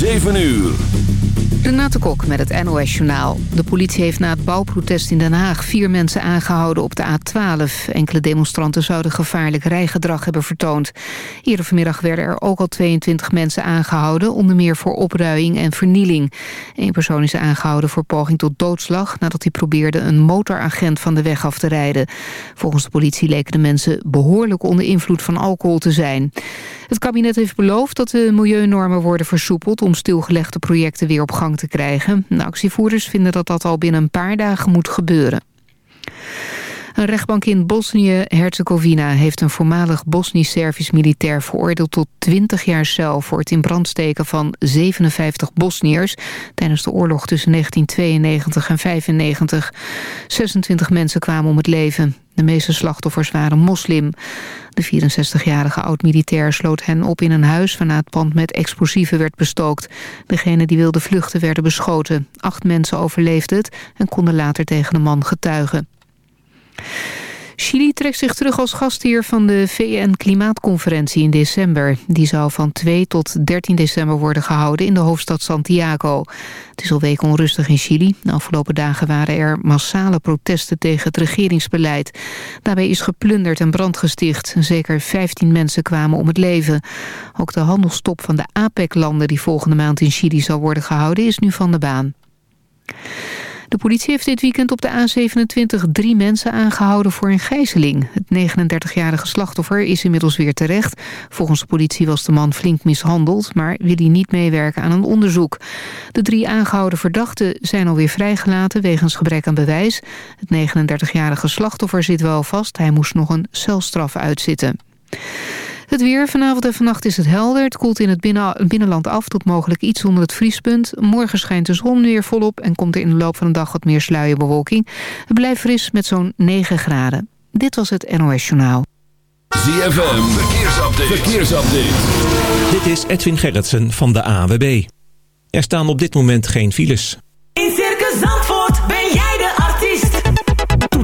7 uur. Renate Kok met het NOS Journaal. De politie heeft na het bouwprotest in Den Haag vier mensen aangehouden op de A12. Enkele demonstranten zouden gevaarlijk rijgedrag hebben vertoond. Eerder vanmiddag werden er ook al 22 mensen aangehouden... onder meer voor opruiing en vernieling. Eén persoon is aangehouden voor poging tot doodslag... nadat hij probeerde een motoragent van de weg af te rijden. Volgens de politie leken de mensen behoorlijk onder invloed van alcohol te zijn. Het kabinet heeft beloofd dat de milieunormen worden versoepeld... om stilgelegde projecten weer op gang te krijgen. De actievoerders vinden dat dat al binnen een paar dagen moet gebeuren. Een rechtbank in Bosnië-Herzegovina heeft een voormalig Bosnisch-Servisch militair veroordeeld tot 20 jaar cel voor het in brand steken van 57 Bosniërs tijdens de oorlog tussen 1992 en 95. 26 mensen kwamen om het leven. De meeste slachtoffers waren moslim. De 64-jarige oud-militair sloot hen op in een huis... waarna het pand met explosieven werd bestookt. Degenen die wilden vluchten werden beschoten. Acht mensen overleefden het en konden later tegen de man getuigen. Chili trekt zich terug als gastheer van de VN-klimaatconferentie in december. Die zou van 2 tot 13 december worden gehouden in de hoofdstad Santiago. Het is al weken onrustig in Chili. De afgelopen dagen waren er massale protesten tegen het regeringsbeleid. Daarbij is geplunderd en brand gesticht. Zeker 15 mensen kwamen om het leven. Ook de handelstop van de APEC-landen die volgende maand in Chili zal worden gehouden is nu van de baan. De politie heeft dit weekend op de A27 drie mensen aangehouden voor een gijzeling. Het 39-jarige slachtoffer is inmiddels weer terecht. Volgens de politie was de man flink mishandeld, maar wil hij niet meewerken aan een onderzoek. De drie aangehouden verdachten zijn alweer vrijgelaten wegens gebrek aan bewijs. Het 39-jarige slachtoffer zit wel vast, hij moest nog een celstraf uitzitten. Het weer. Vanavond en vannacht is het helder. Het koelt in het binnenland af tot mogelijk iets onder het vriespunt. Morgen schijnt de zon weer volop en komt er in de loop van de dag wat meer sluierbewolking. Het blijft fris met zo'n 9 graden. Dit was het NOS Journaal. ZFM. Verkeersupdate. Verkeersupdate. Dit is Edwin Gerritsen van de AWB. Er staan op dit moment geen files. In Circus Zandvoort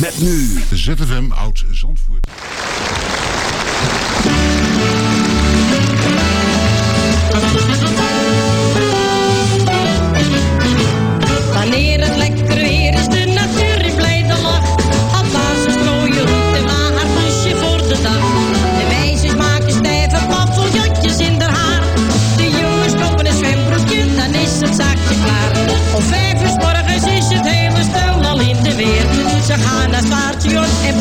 Met nu ZFM Oud Zandvoort. Ze gaan naar station en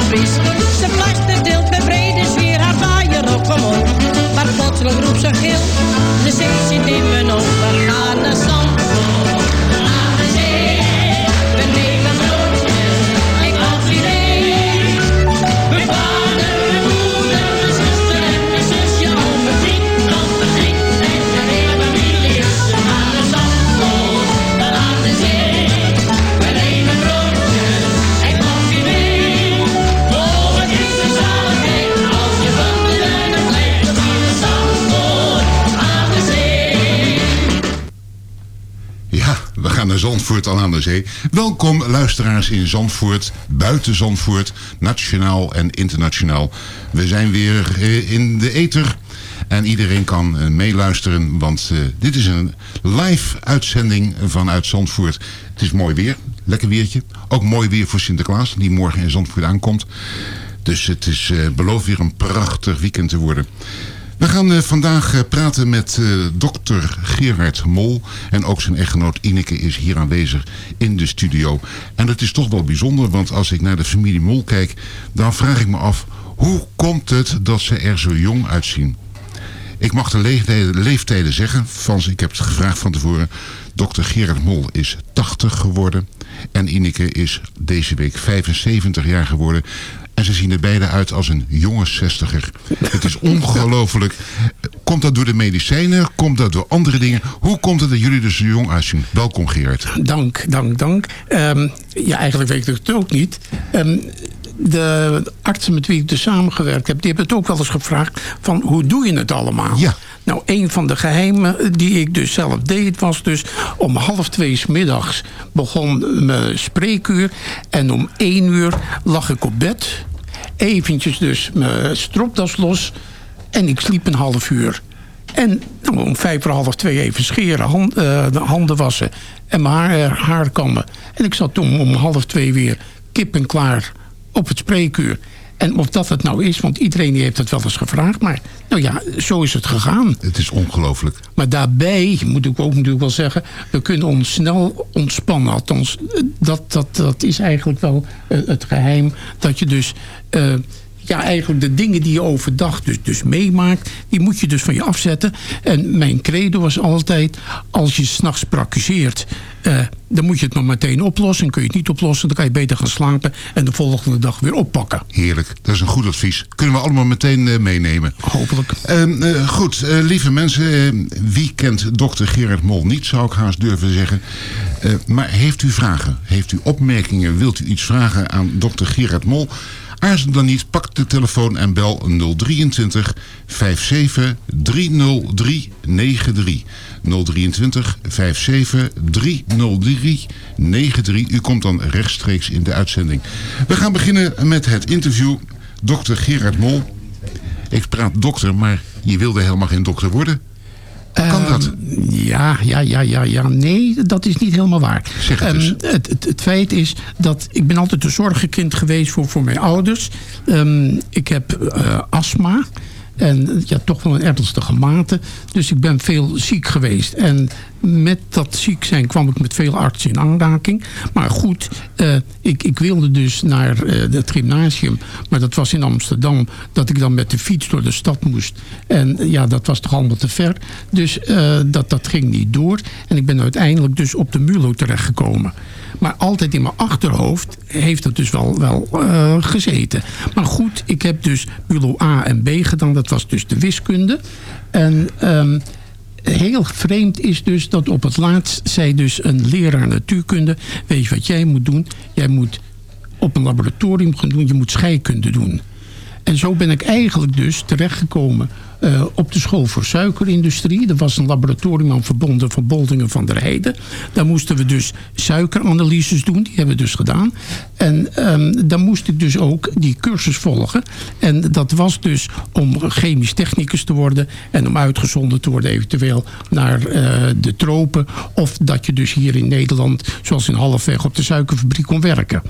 Vries. Ze plaster deelt met brede sfeer haar vaaier op, kom. Zandvoort aan de zee. Welkom luisteraars in Zandvoort, buiten Zandvoort, nationaal en internationaal. We zijn weer eh, in de ether en iedereen kan eh, meeluisteren, want eh, dit is een live uitzending vanuit Zandvoort. Het is mooi weer, lekker weertje. Ook mooi weer voor Sinterklaas, die morgen in Zandvoort aankomt. Dus het is belooft weer een prachtig weekend te worden. We gaan uh, vandaag uh, praten met dokter Gerard Mol. En ook zijn echtgenoot Ineke is hier aanwezig in de studio. En dat is toch wel bijzonder, want als ik naar de familie Mol kijk... dan vraag ik me af, hoe komt het dat ze er zo jong uitzien? Ik mag de leeftijden, leeftijden zeggen. Van, ik heb het gevraagd van tevoren. Dokter Gerard Mol is 80 geworden. En Ineke is deze week 75 jaar geworden. En ze zien er beide uit als een jonge zestiger. Het is ongelooflijk. Komt dat door de medicijnen? Komt dat door andere dingen? Hoe komt het dat jullie er zo jong uitzien? Welkom Gerard. Dank, dank, dank. Um, ja, eigenlijk weet ik het ook niet. Um, de artsen met wie ik dus samengewerkt heb... die hebben het ook wel eens gevraagd van hoe doe je het allemaal? Ja. Nou, een van de geheimen die ik dus zelf deed... was dus om half twee s middags begon mijn spreekuur... en om één uur lag ik op bed. Eventjes dus mijn stropdas los... en ik sliep een half uur. En nou, om vijf voor half twee even scheren, hand, de handen wassen... en mijn haar, haar kammen. En ik zat toen om half twee weer kip en klaar op het spreekuur. En of dat het nou is, want iedereen die heeft het wel eens gevraagd. Maar nou ja, zo is het gegaan. Het is ongelooflijk. Maar daarbij, moet ik ook natuurlijk wel zeggen... we kunnen ons snel ontspannen. Althans, dat, dat, dat is eigenlijk wel uh, het geheim. Dat je dus... Uh, ja, eigenlijk de dingen die je overdag dus, dus meemaakt... die moet je dus van je afzetten. En mijn credo was altijd... als je s'nachts praktiseert... Uh, dan moet je het maar meteen oplossen. En kun je het niet oplossen, dan kan je beter gaan slapen... en de volgende dag weer oppakken. Heerlijk, dat is een goed advies. Kunnen we allemaal meteen uh, meenemen. Hopelijk. Uh, goed, lieve mensen. wie kent dokter Gerard Mol niet, zou ik haast durven zeggen. maar heeft u vragen? Heeft u opmerkingen? Wilt u iets vragen aan dokter Gerard Mol... Aarzel dan niet, pak de telefoon en bel 023 57 303 93. 023 57 303 93. U komt dan rechtstreeks in de uitzending. We gaan beginnen met het interview. Dokter Gerard Mol. Ik praat dokter, maar je wilde helemaal geen dokter worden. Kan Ehm, dat? Ja, ja, ja, ja, ja. Nee, dat is niet helemaal waar. Zeg het. Um, het, het, het, feit is dat ik ben altijd een zorgenkind geweest voor, voor mijn ouders. Um, ik heb uh, astma. En ja, toch wel een ernstige mate. Dus ik ben veel ziek geweest. En met dat ziek zijn kwam ik met veel artsen in aanraking. Maar goed, uh, ik, ik wilde dus naar uh, het gymnasium. Maar dat was in Amsterdam. Dat ik dan met de fiets door de stad moest. En ja, dat was toch allemaal te ver. Dus dat, dat ging niet door. En ik ben uiteindelijk dus op de MULO terechtgekomen. Maar altijd in mijn achterhoofd heeft het dus wel, wel gezeten. Maar goed, ik heb dus MULO A en B gedaan. Dat was dus de wiskunde. En um, heel vreemd is dus dat op het laatst zei dus een leraar natuurkunde... weet je wat jij moet doen? Jij moet op een laboratorium gaan doen. Je moet scheikunde doen. En zo ben ik eigenlijk dus terechtgekomen uh, op de school voor suikerindustrie. Er was een laboratorium aan verbonden van Boldingen van der Heide. Daar moesten we dus suikeranalyses doen. Die hebben we dus gedaan. En um, dan moest ik dus ook die cursus volgen. En dat was dus om chemisch technicus te worden. En om uitgezonden te worden eventueel naar uh, de tropen. Of dat je dus hier in Nederland, zoals in Halfweg, op de suikerfabriek kon werken.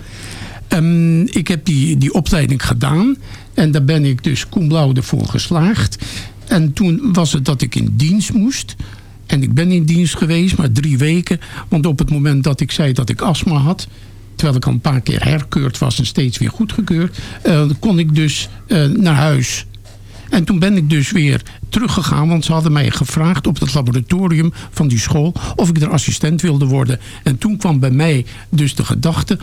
Um, ik heb die, die opleiding gedaan. En daar ben ik dus cum laude voor geslaagd. En toen was het dat ik in dienst moest. En ik ben in dienst geweest, maar drie weken. Want op het moment dat ik zei dat ik astma had... terwijl ik al een paar keer herkeurd was en steeds weer goedgekeurd... Uh, kon ik dus uh, naar huis. En toen ben ik dus weer teruggegaan, want ze hadden mij gevraagd op het laboratorium van die school of ik er assistent wilde worden. En toen kwam bij mij dus de gedachte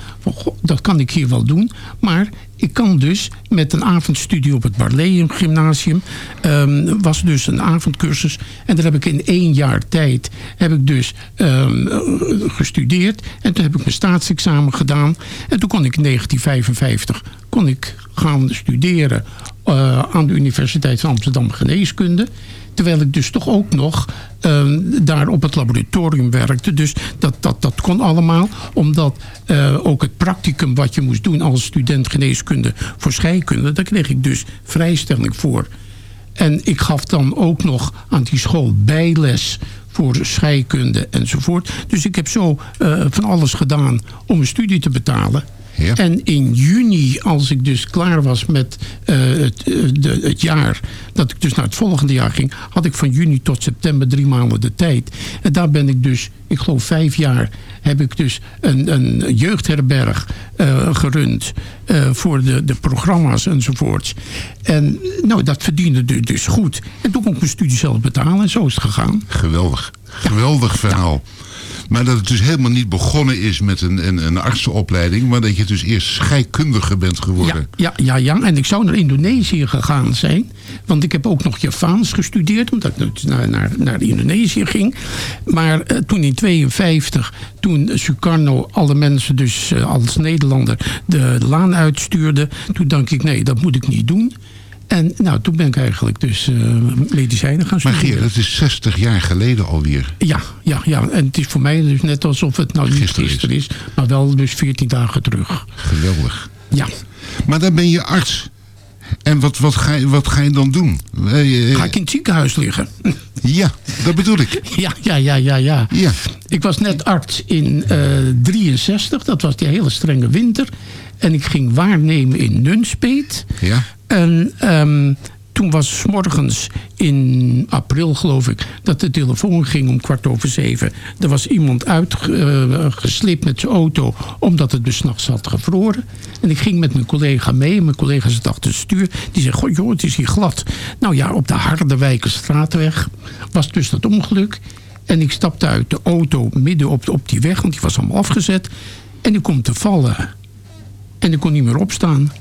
dat kan ik hier wel doen, maar ik kan dus met een avondstudie op het Barleum Gymnasium, um, was dus een avondcursus. En daar heb ik in één jaar tijd heb ik dus um, gestudeerd. En toen heb ik mijn staatsexamen gedaan. En toen kon ik in 1955 kon ik gaan studeren eh, aan de Universiteit van Amsterdam Geneeskunde. Terwijl ik dus toch ook nog eh, daar op het laboratorium werkte. Dus dat, dat, dat kon allemaal. Omdat eh, ook het practicum wat je moest doen als student geneeskunde voor scheikunde. Daar kreeg ik dus vrijstelling voor. En ik gaf dan ook nog aan die school bijles voor scheikunde enzovoort. Dus ik heb zo eh, van alles gedaan om een studie te betalen. En in juni, als ik dus klaar was met eh, het, eh, de, het jaar... dat ik dus naar het volgende jaar ging... had ik van juni tot september drie maanden de tijd. En daar ben ik dus, ik geloof vijf jaar... heb ik dus een, een jeugdherberg uh, gerund... voor de, de programma's enzovoorts. En nou, dat verdiende dus goed. En toen kon ik mijn studie zelf betalen en zo is het gegaan. Geweldig. Geweldig verhaal. Maar dat het dus helemaal niet begonnen is met een, een, een artsenopleiding... maar dat je dus eerst scheikundige bent geworden. Ja, ja, ja, en ik zou naar Indonesië gegaan zijn. Want ik heb ook nog Javaans gestudeerd... omdat ik naar, naar, naar Indonesië ging. Maar uh, toen in 52, toen Sukarno alle mensen dus uh, als Nederlander de laan uitstuurde... toen dacht ik, nee, dat moet ik niet doen... En nou, toen ben ik eigenlijk dus uh, medicijnen gaan studeren. Maar Geer, dat is 60 jaar geleden alweer. Ja, ja, ja. En het is voor mij dus net alsof het nou niet gisteren, gisteren is. Maar wel dus 14 dagen terug. Geweldig. Ja. Maar dan ben je arts. En wat, wat, ga, je, wat ga je dan doen? Ga ik in het ziekenhuis liggen? Ja, dat bedoel ik. Ja, ja, ja, ja. ja. ja. Ik was net arts in uh, 63. Dat was die hele strenge winter. En ik ging waarnemen in Nunspeet. Ja. En um, toen was s morgens in april, geloof ik, dat de telefoon ging om kwart over zeven. Er was iemand uitgeslipt uh, met zijn auto, omdat het dus nachts had gevroren. En ik ging met mijn collega mee. Mijn collega zat achter het stuur. Die zei, goh joh, het is hier glad. Nou ja, op de Harderwijkerstraatweg was dus dat ongeluk. En ik stapte uit de auto midden op, op die weg, want die was allemaal afgezet. En ik kom te vallen. En ik kon niet meer opstaan.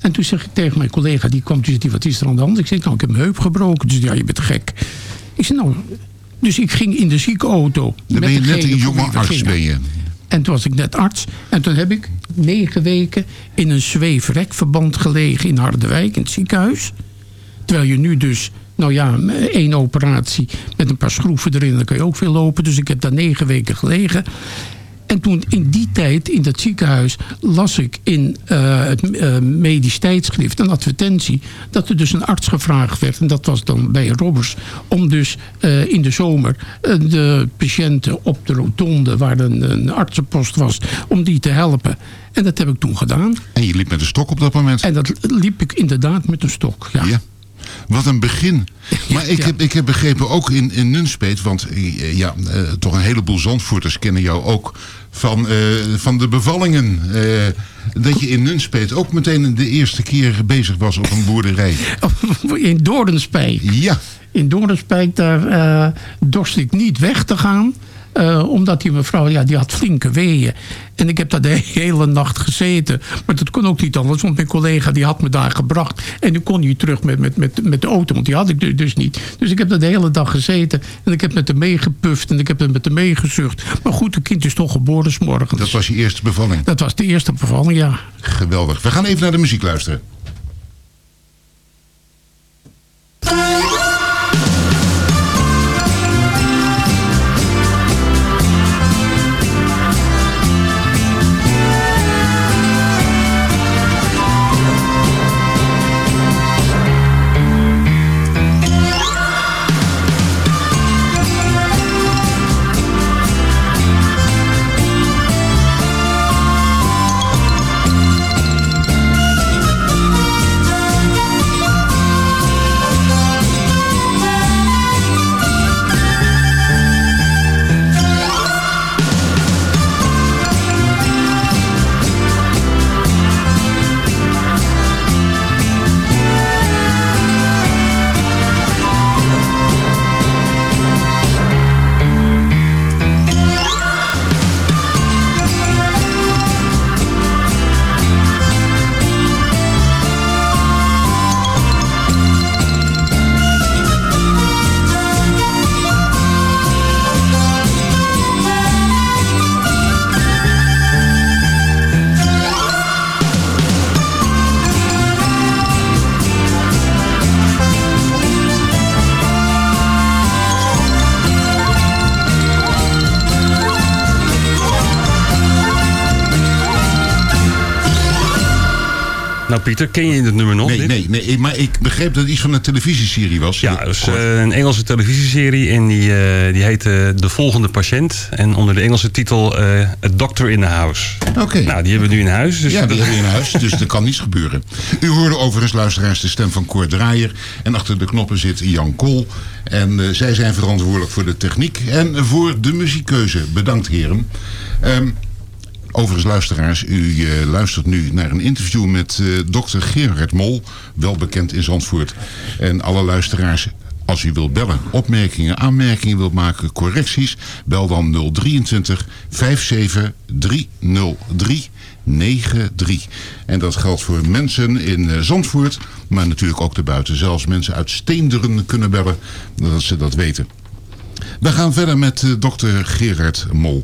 En toen zeg ik tegen mijn collega, die kwam die wat is er aan de hand? Ik zei, nou, ik heb mijn heup gebroken. Dus ja, je bent gek. Ik zei, nou, dus ik ging in de ziekenauto. Dan ben je net een jonge arts, ben je. En toen was ik net arts. En toen heb ik negen weken in een zweefrekverband gelegen in Harderwijk, in het ziekenhuis. Terwijl je nu dus, nou ja, één operatie met een paar schroeven erin, dan kan je ook veel lopen. Dus ik heb daar negen weken gelegen. En toen in die tijd in dat ziekenhuis las ik in uh, het uh, medisch tijdschrift een advertentie dat er dus een arts gevraagd werd. En dat was dan bij Robbers. Om dus uh, in de zomer de patiënten op de rotonde waar een, een artsenpost was. Om die te helpen. En dat heb ik toen gedaan. En je liep met een stok op dat moment? En dat liep ik inderdaad met een stok, ja. ja. Wat een begin. Maar ik, heb, ik heb begrepen ook in, in Nunspeet, want ja, uh, toch een heleboel Zandvoorters kennen jou ook van, uh, van de bevallingen. Uh, dat je in Nunspeet ook meteen de eerste keer bezig was op een boerderij. In Doornspijk. Ja. In Doornspijk, daar dorst ik niet weg te gaan. Uh, omdat die mevrouw, ja, die had flinke weeën. En ik heb daar de hele nacht gezeten. Maar dat kon ook niet anders, want mijn collega die had me daar gebracht. En nu kon hij terug met, met, met, met de auto, want die had ik dus niet. Dus ik heb daar de hele dag gezeten. En ik heb met hem meegepuft en ik heb met hem meegezucht. Maar goed, het kind is toch geboren s'morgens. Dat was je eerste bevalling? Dat was de eerste bevalling, ja. Geweldig. We gaan even naar de muziek luisteren. Ken je het nummer nog? Nee, dit? nee, nee, maar ik begreep dat het iets van een televisieserie was. Ja, dus uh, een Engelse televisieserie en die, uh, die heette De Volgende Patiënt. En onder de Engelse titel uh, A Doctor in the House. Oké. Nou, die hebben we nu in huis. Dus ja, die hebben we in huis, dus er kan niets gebeuren. U hoorde overigens luisteraars de stem van Cor Draaier. En achter de knoppen zit Jan Kool. En zij zijn verantwoordelijk voor de techniek en voor de muziekkeuze. Bedankt heren. Um, Overigens, luisteraars, u uh, luistert nu naar een interview met uh, dokter Gerard Mol, wel bekend in Zandvoort. En alle luisteraars, als u wilt bellen, opmerkingen, aanmerkingen wilt maken, correcties, bel dan 023 57 303 93. En dat geldt voor mensen in uh, Zandvoort, maar natuurlijk ook daarbuiten. Zelfs mensen uit Steenderen kunnen bellen, dat ze dat weten. We gaan verder met dokter Gerard Mol.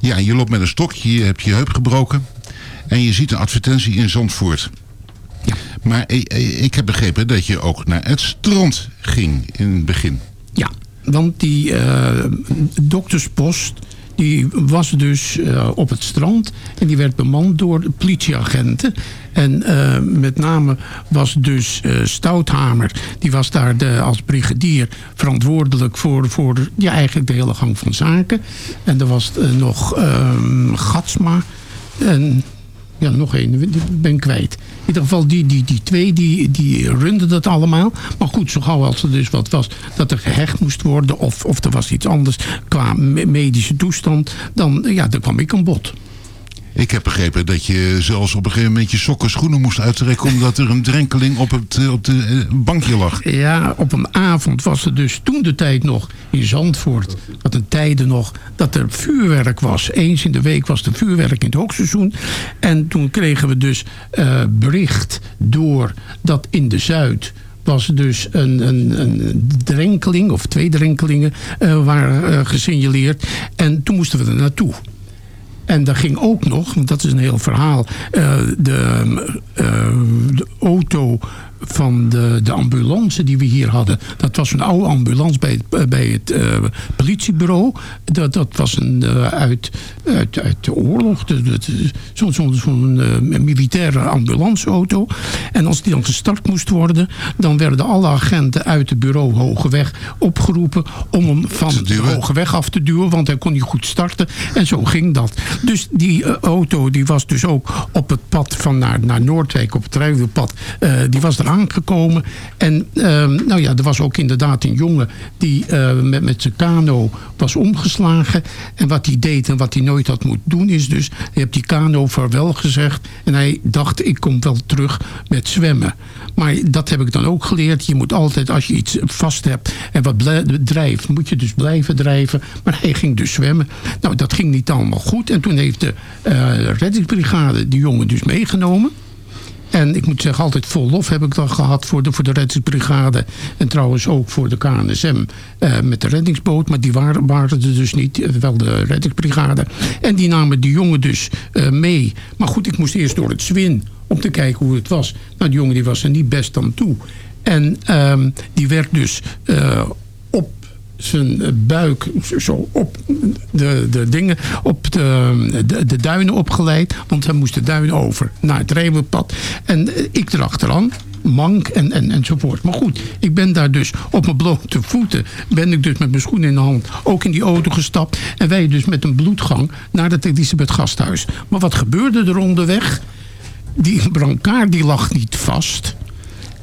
Ja, je loopt met een stokje, je hebt je heup gebroken. En je ziet een advertentie in Zandvoort. Ja. Maar ik, ik heb begrepen dat je ook naar het strand ging in het begin. Ja, want die uh, dokterspost die was dus uh, op het strand. En die werd bemand door politieagenten. En uh, met name was dus uh, Stouthamer, die was daar de, als brigadier verantwoordelijk voor, voor ja, eigenlijk de hele gang van zaken. En er was nog ehm, Gatsma en ja, nog één, die ben ik kwijt. In ieder geval, die, die, die twee, die, die runden dat allemaal. Maar goed, zo gauw als er dus wat was, dat er gehecht moest worden... of, of er was iets anders qua medische toestand... dan, ja, dan kwam ik aan bod. Ik heb begrepen dat je zelfs op een gegeven moment je sokken schoenen moest uittrekken... omdat er een drenkeling op het op de bankje lag. Ja, op een avond was er dus toen de tijd nog in Zandvoort... dat een tijden nog dat er vuurwerk was. Eens in de week was er vuurwerk in het hoogseizoen. En toen kregen we dus uh, bericht door dat in de Zuid was dus een, een, een drenkeling of twee drenkelingen waren uh, gesignaleerd. En toen moesten we er naartoe. En daar ging ook nog, want dat is een heel verhaal... Uh, de, uh, de auto van de, de ambulance die we hier hadden. Dat was een oude ambulance bij het, bij het uh, politiebureau. Dat, dat was een, uh, uit, uit, uit de oorlog. Zo'n zo, zo uh, militaire ambulanceauto. En als die dan gestart moest worden... dan werden alle agenten uit het bureau Hogeweg opgeroepen... om hem van de Hogeweg af te duwen. Want hij kon niet goed starten. En zo ging dat. Dus die auto die was dus ook op het pad van naar, naar Noordwijk... op het rijwielpad. die was er aangekomen. En uh, nou ja, er was ook inderdaad een jongen die uh, met, met zijn kano was omgeslagen. En wat hij deed en wat hij nooit had moeten doen is dus... hij heeft die kano vaarwel gezegd. En hij dacht, ik kom wel terug met zwemmen. Maar dat heb ik dan ook geleerd. Je moet altijd, als je iets vast hebt en wat drijft... moet je dus blijven drijven. Maar hij ging dus zwemmen. Nou, dat ging niet allemaal goed. En toen heeft de uh, reddingsbrigade die jongen dus meegenomen... En ik moet zeggen, altijd vol lof heb ik dan gehad voor de, voor de reddingsbrigade. En trouwens ook voor de KNSM uh, met de reddingsboot. Maar die waren, waren er dus niet, wel de reddingsbrigade. En die namen die jongen dus uh, mee. Maar goed, ik moest eerst door het zwin om te kijken hoe het was. Nou, die jongen die was er niet best aan toe. En um, die werd dus op zijn buik zo op de, de dingen op de, de, duinen opgeleid. Want hij moest de duinen over naar het Remenpad. En ik erachteraan mank en, en, enzovoort. Maar goed, ik ben daar dus op mijn blote voeten... ben ik dus met mijn schoenen in de hand ook in die auto gestapt. En wij dus met een bloedgang naar het Elisabeth Gasthuis. Maar wat gebeurde er onderweg? Die brancard die lag niet vast...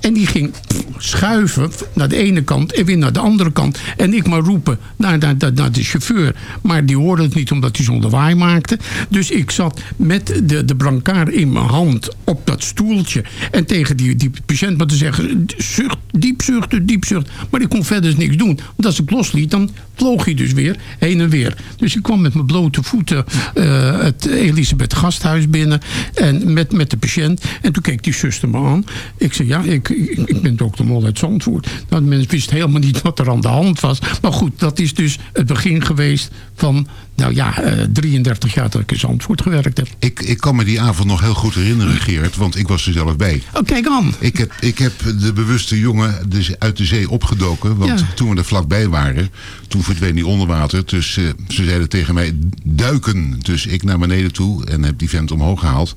En die ging schuiven naar de ene kant en weer naar de andere kant. En ik maar roepen naar, naar, naar de chauffeur. Maar die hoorde het niet omdat hij zo'n lawaai maakte. Dus ik zat met de, de brancard in mijn hand op dat stoeltje. En tegen die, die patiënt maar te zeggen... Zucht, diep zuchten, diep zucht. Maar ik kon verder niks doen. Want als ik losliet, dan vloog hij dus weer heen en weer. Dus ik kwam met mijn blote voeten uh, het Elisabeth Gasthuis binnen. En met, met de patiënt. En toen keek die zuster me aan. Ik zei, ja, ik, ik, ik ben dokter Mol uit Zandvoort. Nou, de mensen wisten helemaal niet wat er aan de hand was. Maar goed, dat is dus het begin geweest van nou ja, eh, 33 jaar dat ik in Zandvoort gewerkt heb. Ik, ik kan me die avond nog heel goed herinneren, Geert, want ik was er zelf bij. Oh, kijk aan. Ik heb, ik heb de bewuste jongen dus uit de zee opgedoken, want Ja. toen we er vlakbij waren, toen verdween hij onder water. Dus eh, ze zeiden tegen mij, duiken. Dus ik naar beneden toe en heb die vent omhoog gehaald.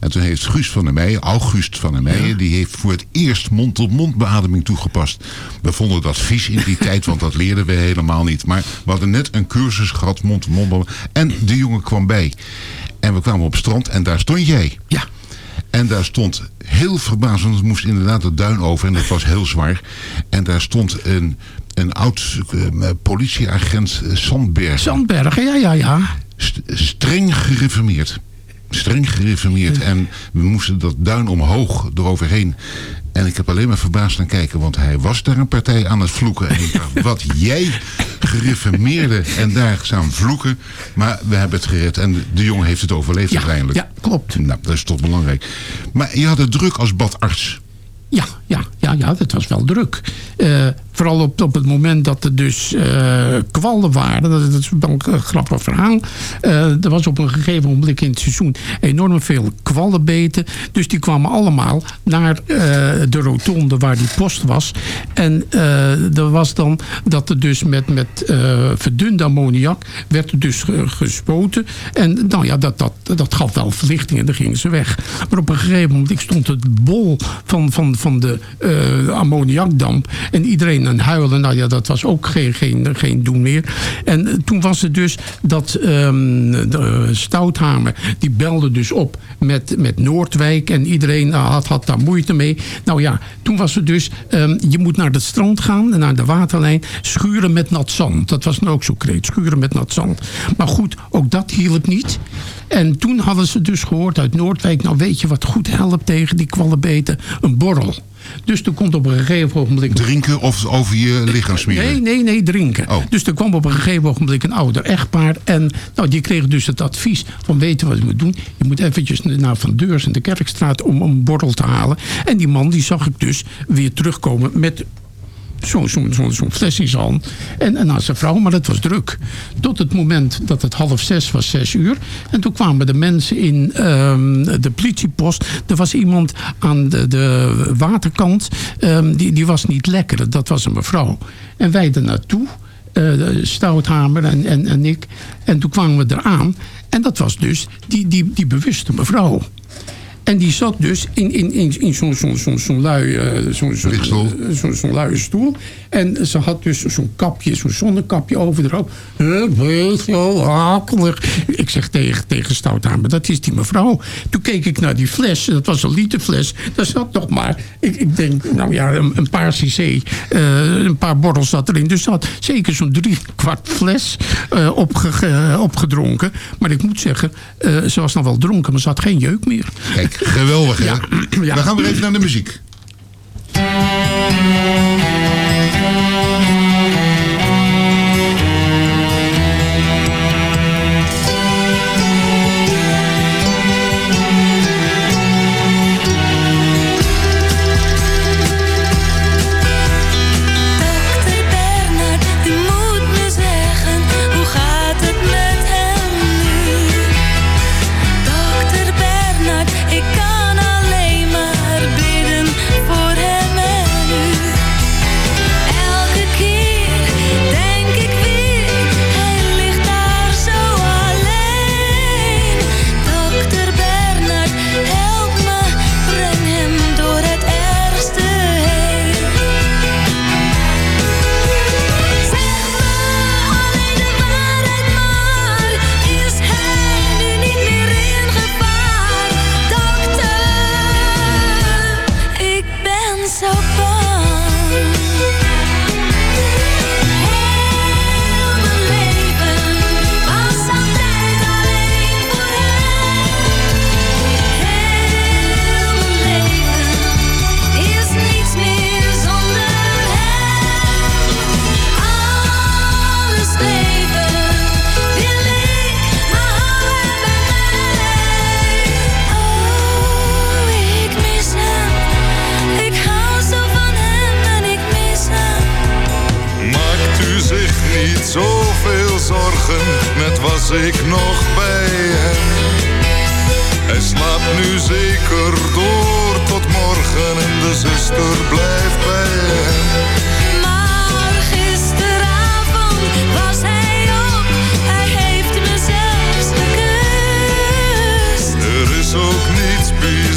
En toen heeft Guus van der Meijen, August van der Meijen, die heeft voor het eerst mond-tot-mond beademing toegepast. We vonden dat vies in die tijd, want dat leerden we helemaal niet. Maar we hadden net een cursus gehad, En de jongen kwam bij. En we kwamen op het strand en daar stond jij. Ja. En daar stond heel verbaasd, want het moest inderdaad de duin over en dat was heel zwaar. En daar stond een, een oud eh, politieagent eh, Sandberg. Ja, ja, ja. St- streng gereformeerd. Streng gereformeerd. En we moesten dat duin omhoog eroverheen. En ik heb alleen maar verbaasd aan kijken, want hij was daar een partij aan het vloeken. En ik dacht, wat jij gereformeerde en daar staan vloeken. Maar we hebben het gered en de, de jongen heeft het overleefd uiteindelijk. Ja, klopt. Nou, dat is toch belangrijk. Maar je had het druk als badarts. Ja, ja, ja, ja, dat was wel druk. Eh, vooral op, op het moment dat er dus eh, kwallen waren. Dat, dat is wel een grappig verhaal. Eh, er was op een gegeven moment in het seizoen enorm veel kwallenbeten. Dus die kwamen allemaal naar eh, de rotonde waar die post was. En eh, er was dan dat er dus met, met eh, verdunde ammoniak werd er dus ge- gespoten. En nou ja, dat, dat, dat gaf wel verlichting en dan gingen ze weg. Maar op een gegeven moment, ik stond het bol van, van, van de eh, ammoniakdamp. En iedereen het huilen. Nou ja, dat was ook geen, geen, geen doen meer. En eh, toen was het dus dat de Stouthamer, die belde dus op met, met Noordwijk. En iedereen eh, had, had daar moeite mee. Nou ja, toen was het dus, ehm, je moet naar het strand gaan, naar de waterlijn. Schuren met nat zand. Dat was nou ook zo kreet, schuren met nat zand. Maar goed, ook dat hielp niet. En toen hadden ze dus gehoord uit Noordwijk... nou weet je wat goed helpt tegen die kwallenbeten? Een borrel. Dus er komt op een gegeven ogenblik... Drinken of over je lichaam smeren? Nee, nee, nee, drinken. Oh. Dus er kwam op een gegeven ogenblik een ouder echtpaar. En nou, die kreeg dus het advies van weten wat je moet doen. Je moet eventjes naar Van Deurs in de Kerkstraat om een borrel te halen. En die man die zag ik dus weer terugkomen met zo'n zo, zo, zo'n fles in. En, en aan zijn vrouw, maar dat was druk. Tot het moment dat het half zes was, zes uur. En toen kwamen de mensen in ehm, de politiepost. Er was iemand aan de, de waterkant. ehm, die, die was niet lekker. Dat was een mevrouw. En wij er naartoe. eh, Stouthamer en, en, en ik. En toen kwamen we eraan. En dat was dus die, die, die bewuste mevrouw. En die zat dus in, in, in, in zo'n zo'n zo'n zo'n lui, eh, zo'n zo'n eh, zo'n luie stoel. En ze had dus zo'n kapje, zo'n zonnekapje over erop. Het is zo akelig. Ik zeg tegen, tegen Stouthamer, dat is die mevrouw. Toen keek ik naar die fles, dat was een literfles. Daar zat nog maar, ik, ik denk, nou ja, een, een paar cc, eh, een paar borrels zat erin. Dus ze had zeker zo'n drie kwart fles eh, opge- ge- opgedronken. Maar ik moet zeggen, eh, ze was nog wel dronken, maar ze had geen jeuk meer. Kijk, geweldig hè? Ja. Ja. Dan gaan we even naar de muziek.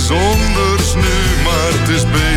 Bijzonders nu, maar het is beter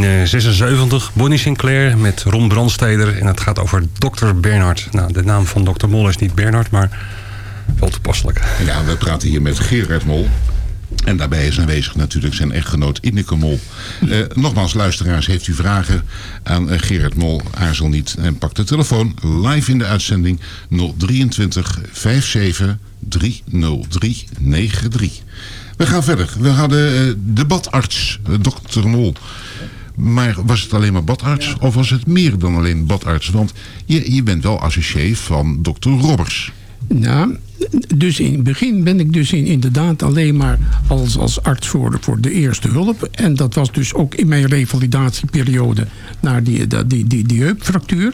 1976, Bonnie Sinclair met Ron Brandsteder. En het gaat over Dr. Bernhard. Nou, de naam van Dr. Mol is niet Bernhard, maar wel toepasselijk. Ja, we praten hier met Gerard Mol. En daarbij is aanwezig natuurlijk zijn echtgenoot Ineke Mol. Eh, nogmaals, luisteraars, heeft u vragen aan eh, Gerard Mol? Aarzel niet en pak de telefoon live in de uitzending 023 57 303 93. We gaan verder. We hadden de badarts, eh, dokter Mol. Maar was het alleen maar badarts of was het meer dan alleen badarts? Want je, je bent wel associé van dokter Robbers. Nou, dus in het begin ben ik dus in, inderdaad alleen maar als, als arts voor, voor de eerste hulp. En dat was dus ook in mijn revalidatieperiode naar die, die, die, die, die heupfractuur.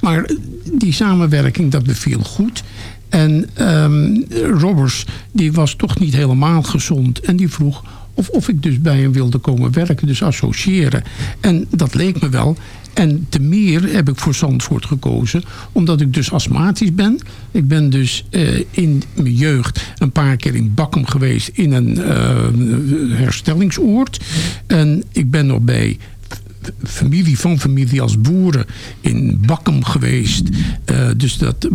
Maar die samenwerking, dat beviel goed. En ehm, Robbers, die was toch niet helemaal gezond. En die vroeg of, of ik dus bij hem wilde komen werken, dus associëren. En dat leek me wel. En te meer heb ik voor Zandvoort gekozen, omdat ik dus astmatisch ben. Ik ben dus eh, in mijn jeugd een paar keer in Bakkum geweest in een eh, herstellingsoord. En ik ben nog bij familie van familie als boeren in Bakkum geweest. Uh, dus dat,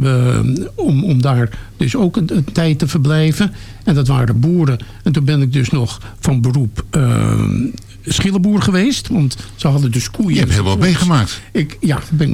om, om daar dus ook een, tijd te verblijven. En dat waren boeren. En toen ben ik dus nog van beroep uh, schillenboer geweest. Want ze hadden dus koeien. Je hebt heel wat meegemaakt. Ik, ja, ben,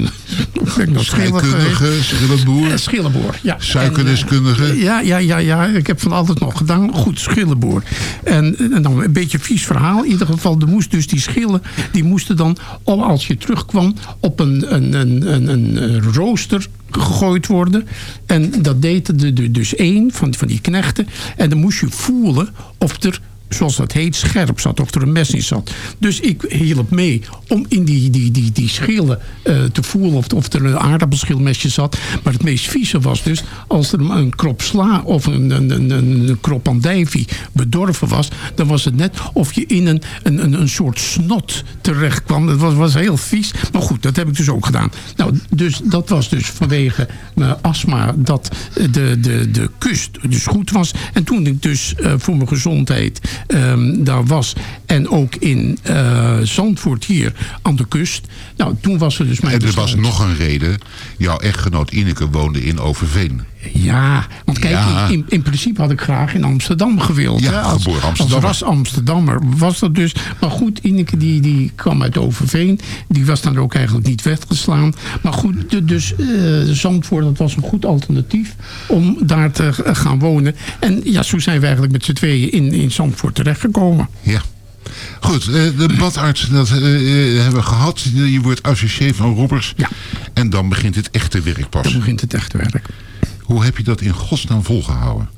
ben ik nog Scheikundige, schillenboer. schillenboer, ja. Suikerdeskundige. En, ja, ja, ja, ja. Ik heb van altijd nog gedaan. Goed, schillenboer. En, en dan een beetje vies verhaal. In ieder geval, er moest dus die schillen, die moesten dan, als je terugkwam, op een, een, een, een, een rooster gegooid worden. En dat deed er dus één van, van die knechten. En dan moest je voelen of er zoals dat heet, scherp zat. Of er een mes in zat. Dus ik hielp mee om in die, die, die, die schillen uh, te voelen of, of er een aardappelschilmesje zat. Maar het meest vieze was dus als er een krop sla of een, een, een, een krop andijvie bedorven was. Dan was het net of je in een, een, een, soort snot terecht kwam. Dat was, was heel vies. Maar goed, dat heb ik dus ook gedaan. Nou, dus dat was dus vanwege mijn astma dat de, de, de kust dus goed was. En toen ik dus voor mijn gezondheid um, daar was. En ook in uh, Zandvoort hier aan de kust. Nou, toen was er dus mijn En er was nog een reden. Jouw echtgenoot Ineke woonde in Overveen. Ja, want kijk, ja. In, in principe had ik graag in Amsterdam gewild. Ja, hè? Als, geboren Amsterdammer. Als ras Amsterdammer was dat dus. Maar goed, Ineke die, die kwam uit Overveen. Die was dan ook eigenlijk niet weggeslaan. Maar goed, dus uh, Zandvoort, dat was een goed alternatief om daar te gaan wonen. En ja, zo zijn we eigenlijk met z'n tweeën in, in Zandvoort terechtgekomen. Ja. Goed, eh, de badarts, dat eh, eh, hebben we gehad. Je wordt associé van Robbers. Ja. En dan begint het echte werk pas. Dan begint het echte werk. Hoe heb je dat in godsnaam volgehouden?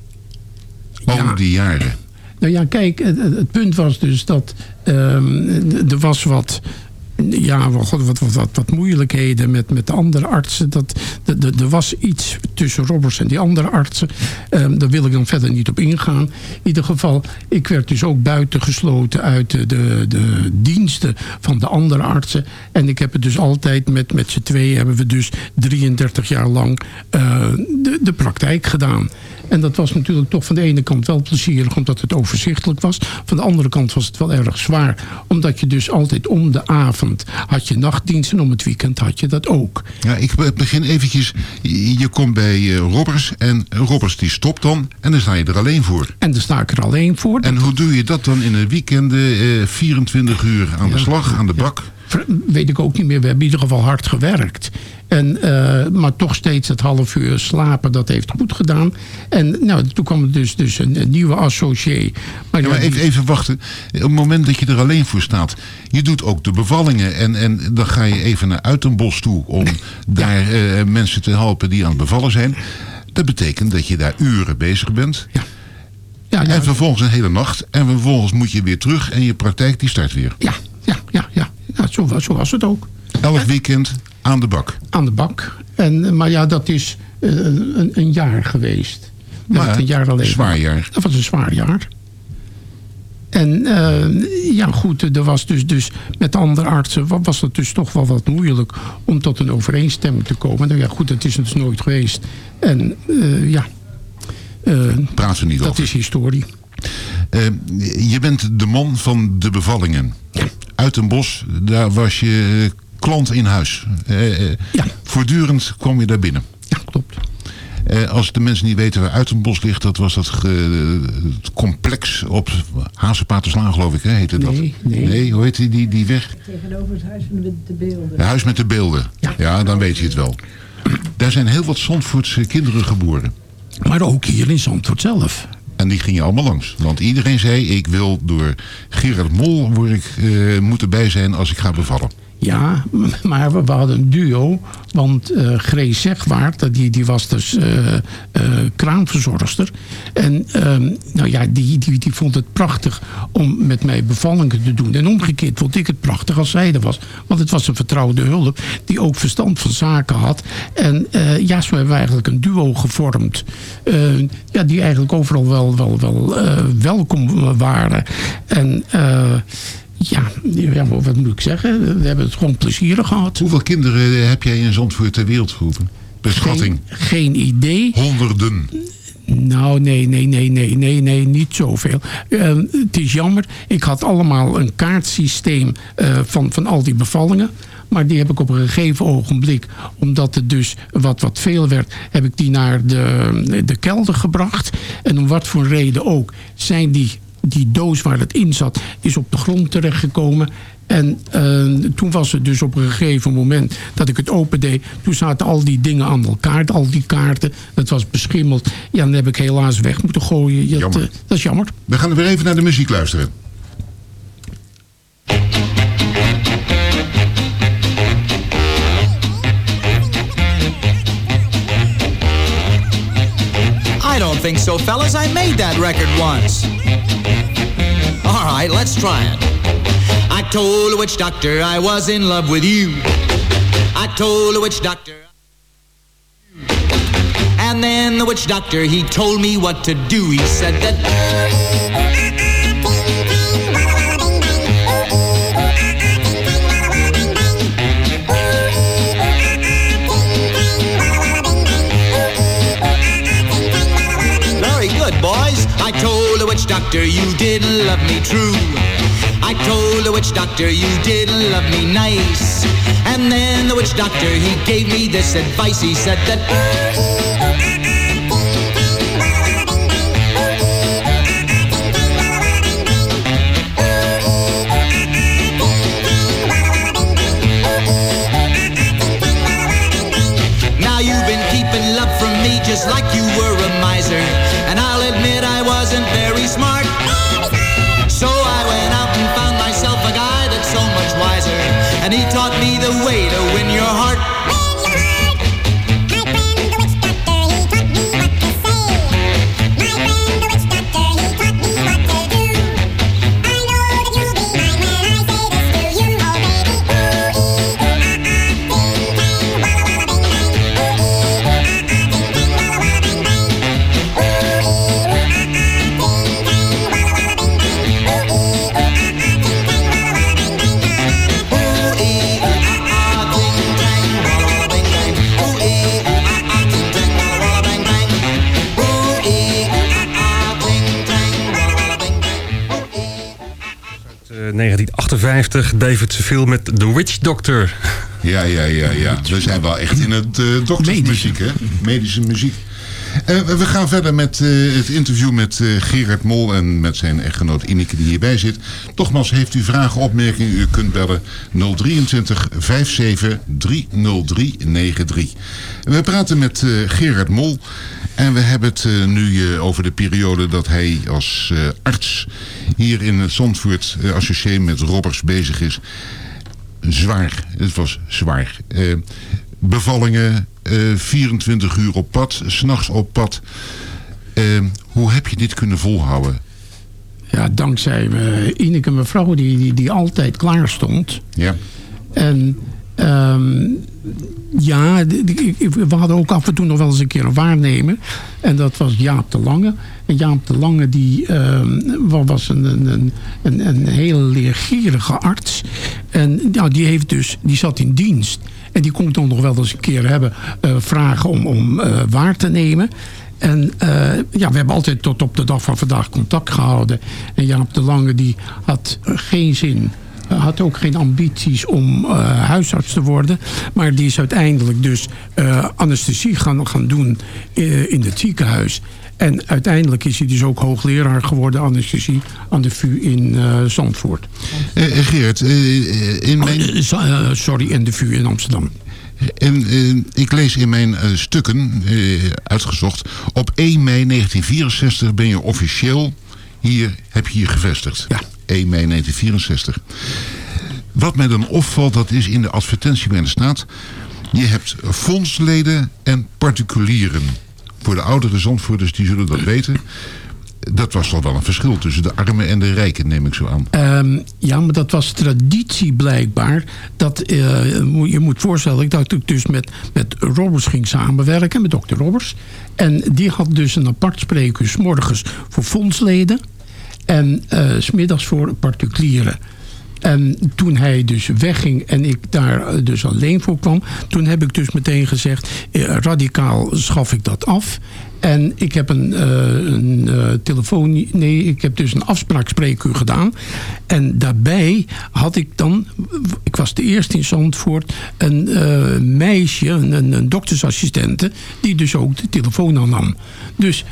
Al Ja. die jaren. Nou ja, kijk, het, het- het punt was dus dat ehm, er was wat... Ja, wat, wat, wat, moeilijkheden met, met de andere artsen. Dat, er was iets tussen Robbers en die andere artsen. Ehm, daar wil ik dan verder niet op ingaan. In ieder geval, ik werd dus ook buitengesloten uit de, de, de diensten van de andere artsen. En ik heb het dus altijd met, met z'n tweeën hebben we dus 33 jaar lang eh, de, de praktijk gedaan. En dat was natuurlijk toch van de ene kant wel plezierig omdat het overzichtelijk was. Van de andere kant was het wel erg zwaar. Omdat je dus altijd om de avond had je nachtdienst en om het weekend had je dat ook. Ja, ik be- begin eventjes. Je komt bij eh, Robbers en Robbers die stopt dan. En dan sta je er alleen voor. En dan sta ik er alleen voor. En hoe doe je dat dan in een weekend? eh 24 uur aan de slag, aan de bak? Ver- Weet ik ook niet meer. We hebben in ieder geval hard gewerkt. En, eh, maar toch steeds het half uur slapen, dat heeft goed gedaan. En nou, toen kwam er dus, dus een, een nieuwe associé. Maar, Ja, maar ja, even, die- even wachten. Op het moment dat je er alleen voor staat. Je doet ook de bevallingen. En, en dan ga je even naar Uitenbos toe. Om daar eh, mensen te helpen die aan het bevallen zijn. Dat betekent dat je daar uren bezig bent. Ja. Ja, En vervolgens een hele nacht. En vervolgens moet je weer terug. En je praktijk die start weer. Ja, ja, ja, ja. Ja zo, was- zo was het ook. Elk weekend aan de bak. Aan de bak. En, maar ja, dat is eh, een, een jaar geweest. Dat Maar was een jaar alleen. zwaar jaar. Dat was een zwaar jaar. En eh, ja, goed, er was dus, dus met andere artsen wa- was het dus toch wel wat moeilijk om tot een overeenstemming te komen. Nou ja, goed, dat is het dus nooit geweest. En eh, ja, eh, Praat er niet dat over. is historie. Eh, je bent de man van de bevallingen. Uit een bos, daar was je eh, klant in huis. Eh, eh, Voortdurend kwam je daar binnen. Ja, klopt. Eh, als de mensen niet weten waar Uitenbos ligt, dat was dat ge- het complex op Hazenpaterslaan, geloof ik, hè, heette dat? Nee, nee. hoe heet die, die, die weg? Tegenover het huis met de beelden. Het huis met de beelden. Ja. dan weet je het wel. Daar zijn heel wat Zandvoortse kinderen geboren. Maar ook hier in Zandvoort zelf. En die gingen allemaal langs. Want iedereen zei, ik wil door Gerard Mol word ik, eh, moeten bij zijn als ik ga bevallen. Ja, maar we, hadden een duo. Want Grace Zegwaard, die, die was dus kraamverzorgster. En ehm, nou ja, die, die, die vond het prachtig om met mij bevallingen te doen. En omgekeerd vond ik het prachtig als zij er was. Want het was een vertrouwde hulp die ook verstand van zaken had. En ja, zo hebben we eigenlijk een duo gevormd. Ja, die eigenlijk overal wel, wel, wel welkom waren. En... eh, ja, ja, wat moet ik zeggen? We hebben het gewoon plezierig gehad. Hoeveel kinderen heb jij in Zandvoort ter wereld geroepen? Beschatting. Geen, geen idee. Honderden. Nou, nee, nee, nee, nee, nee, nee, niet zoveel. Eh, het is jammer. Ik had allemaal een kaartsysteem eh, van, van al die bevallingen. Maar die heb ik op een gegeven ogenblik, omdat het dus wat, wat veel werd, heb ik die naar de, de kelder gebracht. En om wat voor reden ook, zijn die, die doos waar het in zat, is op de grond terechtgekomen. En eh, toen was het dus op een gegeven moment dat ik het opendeed. Toen zaten al die dingen aan elkaar, al die kaarten. Dat was beschimmeld. Ja, dan heb ik helaas weg moeten gooien. Ja, Jammer. Dat, eh, dat is jammer. We gaan weer even naar de muziek luisteren. I don't think so, fellas. I made that record once. All right, let's try it. I told the witch doctor I was in love with you. I told the witch doctor. And then the witch doctor, he told me what to do. He said that. Doctor you didn't love me true. I told the witch doctor you didn't love me nice. And then the witch doctor, he gave me this advice. He said that. David Seville met The Witch Doctor. Ja, ja, ja, ja. We zijn wel echt in het eh doktersmuziek, hè? Medische muziek. Eh, we gaan verder met eh, het interview met eh, Gerard Mol en met zijn echtgenoot Ineke die hierbij zit. Nogmaals, heeft u vragen, opmerkingen, u kunt bellen 023 57 30393. We praten met Gerard Mol en we hebben het nu over de periode dat hij als arts hier in het Zandvoort uh, associé met robbers bezig is. Zwaar, het was zwaar. Eh, bevallingen, eh, 24 uur op pad, s'nachts op pad. Eh, hoe heb je dit kunnen volhouden? Ja, dankzij Ineke, mevrouw, die, die, die altijd klaar stond. Ja. En ehm, ja, we hadden ook af en toe nog wel eens een keer een waarnemer. En dat was Jaap de Lange. En Jaap de Lange die, ehm, wa- was een, een, een, een, hele leergierige arts. En ja, die, heeft dus, die zat in dienst. En die kon dan nog wel eens een keer hebben eh, vragen om, om eh, waar te nemen. En eh, ja, we hebben altijd tot op de dag van vandaag contact gehouden. En Jaap de Lange die had geen zin uh, had ook geen ambities om uh, huisarts te worden. Maar die is uiteindelijk dus uh, anesthesie gaan, gaan doen uh, in het ziekenhuis. En uiteindelijk is hij dus ook hoogleraar geworden anesthesie aan de VU in uh, Zandvoort. Uh, Geert, uh, in mijn... Oh, sorry, in de VU in Amsterdam. En ik lees in mijn stukken, uitgezocht, op 1 mei 1964 ben je officieel hier, heb je hier gevestigd. Ja. 1 mei 1964. Wat mij dan opvalt, dat is in de advertentie bij de staat... je hebt fondsleden en particulieren. Voor de oudere zandvoerders, die zullen dat weten... Dat was toch wel een verschil tussen de armen en de rijken, neem ik zo aan. Um, ja, maar dat was traditie blijkbaar. Dat, uh, je moet voorstellen dat ik dus met, met Roberts ging samenwerken, met dokter Roberts. En die had dus een apart spreekuur, morgens voor fondsleden en uh, smiddags voor particulieren. En toen hij dus wegging en ik daar dus alleen voor kwam... toen heb ik dus meteen gezegd, eh, radicaal schaf ik dat af. En ik heb een, uh, een uh, telefoon... Nee, ik heb dus een afspraakspreekuur gedaan. En daarbij had ik dan... Ik was de eerste in Zandvoort... een uh, meisje, een, een doktersassistente... die dus ook de telefoon aannam. Dus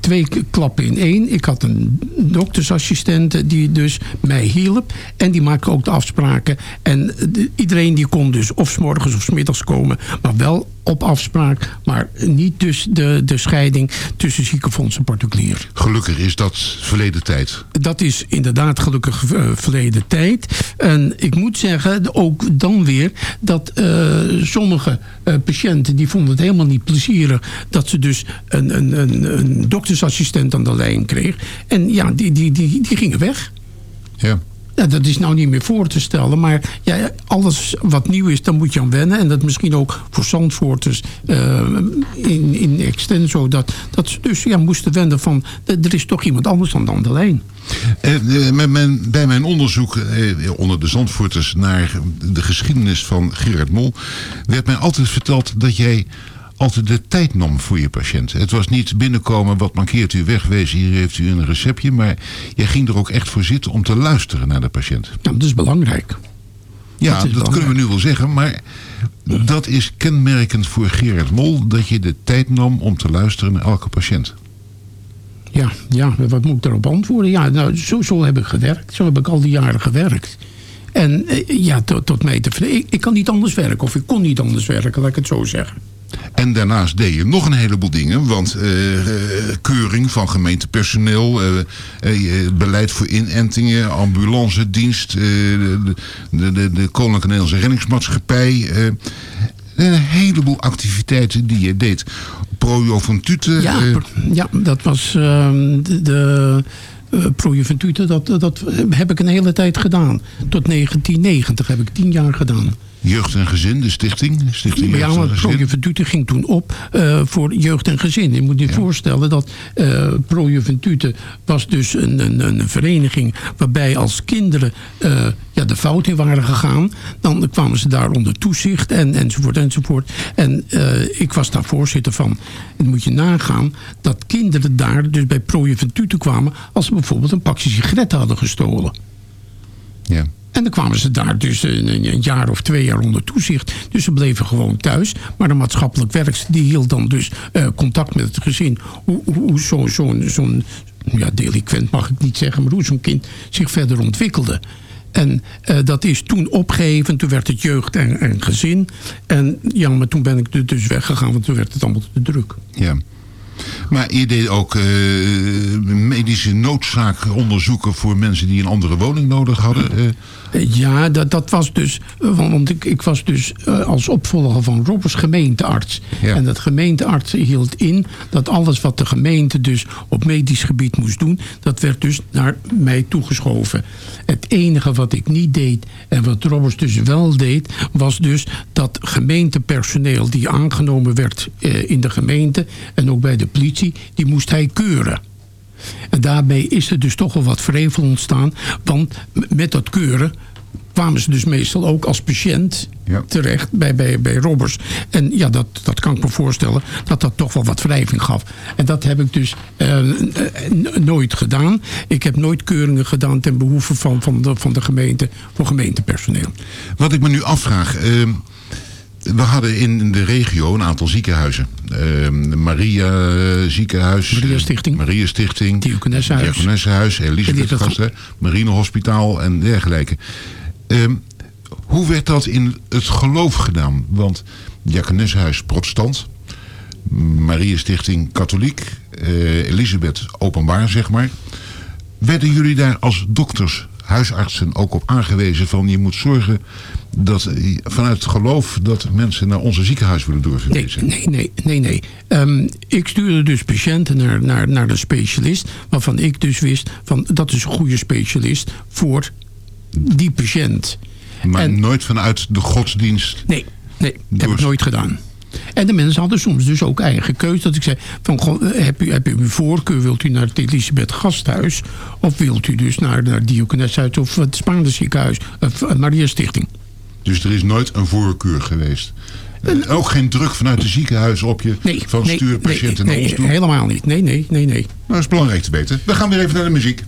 twee klappen in één. Ik had een doktersassistente die dus mij hielp. En die maakte ook de afspraken. En de, iedereen die kon dus of morgens of s middags komen. Maar wel op afspraak. Maar niet dus de, de scheiding tussen ziekenfonds en particulier. Gelukkig is dat verleden tijd. Dat is inderdaad gelukkig uh, verleden tijd. En ik moet zeggen, ook dan weer... dat uh, sommige uh, patiënten die vonden het helemaal niet plezierig... dat ze dus een, een, een, een doktersassistent aan de lijn kreeg. En ja, die, die, die, die gingen weg. Ja. Ja, dat is nou niet meer voor te stellen. Maar ja, alles wat nieuw is, dan moet je aan wennen. En dat misschien ook voor Zandvoorters uh, in, in extenso. Dat, dat ze dus ja, moesten wennen van... er is toch iemand anders dan lijn. Uh, met mijn, bij mijn onderzoek uh, onder de Zandvoorters... naar de geschiedenis van Gerard Mol... werd mij altijd verteld dat jij altijd de tijd nam voor je patiënt. Het was niet binnenkomen, wat mankeert u wegwezen, hier heeft u een receptje. Maar jij ging er ook echt voor zitten om te luisteren naar de patiënt. Ja, dat is belangrijk. Ja, dat, dat belangrijk. kunnen we nu wel zeggen. Maar dat is kenmerkend voor Gerard Mol... dat je de tijd nam om te luisteren naar elke patiënt. Ja, ja wat moet ik daarop antwoorden? Ja, nou, zo, zo heb ik gewerkt. Zo heb ik al die jaren gewerkt. En ja, tot, tot mij tevreden. Ik, ik kan niet anders werken. Of ik kon niet anders werken, laat ik het zo zeggen. En daarnaast deed je nog een heleboel dingen. Want eh, eh, keuring van gemeentepersoneel, eh, beleid voor inentingen, ambulance dienst, de, de, de, Koninklijke Nederlandse Reddingsmaatschappij. eh, een heleboel activiteiten die je deed. Pro Joventute. Ja, ja dat was ehm, de, de Pro Juventute, dat, dat heb ik een hele tijd gedaan. Tot 1990 heb ik tien jaar gedaan. Jeugd en Gezin, de stichting. stichting Ja, maar Gezin. Pro Juventute ging toen op eh, voor jeugd en gezin. Je moet je voorstellen dat eh Pro Juventute was dus een, een, een vereniging... waarbij als kinderen eh, ja, de fout in waren gegaan... dan kwamen ze daar onder toezicht en, enzovoort enzovoort. En eh, ik was daar voorzitter van. En dan moet je nagaan dat kinderen daar dus bij Pro Juventute kwamen... als ze bijvoorbeeld een pakje sigaretten hadden gestolen. Ja. En dan kwamen ze daar dus een, jaar of twee jaar onder toezicht. Dus ze bleven gewoon thuis. Maar de maatschappelijk werkster die hield dan dus eh, contact met het gezin. Hoe, hoe, zo'n zo'n zo'n ja, delinquent mag ik niet zeggen... maar hoe zo'n kind zich verder ontwikkelde. En eh, dat is toen opgeheven. Toen werd het jeugd en, gezin. En ja, maar toen ben ik er dus weggegaan... want toen werd het allemaal te druk. Ja. Maar je deed ook eh, medische noodzakenonderzoeken voor mensen die een andere woning nodig hadden. Ja, dat, dat was dus. eh, Want ik, ik was dus eh, als opvolger van Robbers gemeentearts. En dat gemeentearts hield in dat alles wat de gemeente dus op medisch gebied moest doen, dat werd dus naar mij toegeschoven. Het enige wat ik niet deed en wat Robbers dus wel deed, was dus dat gemeentepersoneel die aangenomen werd eh, in de gemeente en ook bij de politie, die moest hij keuren. En daarmee is er dus toch wel wat vrevel ontstaan. Want met dat keuren kwamen ze dus meestal ook als patiënt terecht bij, bij, bij robbers. En ja, dat, dat kan ik me voorstellen dat dat toch wel wat wrijving gaf. En dat heb ik dus eh, nooit gedaan. Ik heb nooit keuringen gedaan ten behoeve van, van, de, van de gemeente voor gemeentepersoneel. Wat ik me nu afvraag. ehm, we hadden in de regio een aantal ziekenhuizen. Ehm, Maria eh, ziekenhuis. Maria Stichting. Maria Stichting. Diakonessenhuis. Gasten. Marinehospitaal en dergelijke. Ehm, hoe werd dat in het geloof gedaan? Want Diakonessenhuis protestant. Maria Stichting katholiek. eh, Elisabeth openbaar zeg maar. Werden jullie daar als dokters, huisartsen ook op aangewezen van je moet zorgen dat vanuit het geloof dat mensen naar onze ziekenhuis willen doorverwezen? Nee, nee, nee, nee. Ehm, ik stuurde dus patiënten naar, naar, naar de specialist. Waarvan ik dus wist van dat is een goede specialist voor die patiënt. Maar nooit vanuit de godsdienst? Nee, nee dat heb ik nooit gedaan. En de mensen hadden soms dus ook eigen keuze. Dat ik zei, van, goh, eh, heb, u, heb u uw voorkeur? Wilt u naar het Elisabeth Gasthuis? Of wilt u dus naar, naar het Diakoneshuis of het Spaanse ziekenhuis? Of eh, Maria Stichting? Dus er is nooit een voorkeur geweest? Eh, ook geen druk vanuit de ziekenhuis op je van nee, stuur patiënten nee, naar ons nee, toe? helemaal niet. Nee, nee, nee, nee. Nou, dat is belangrijk te weten. We gaan weer even naar de muziek.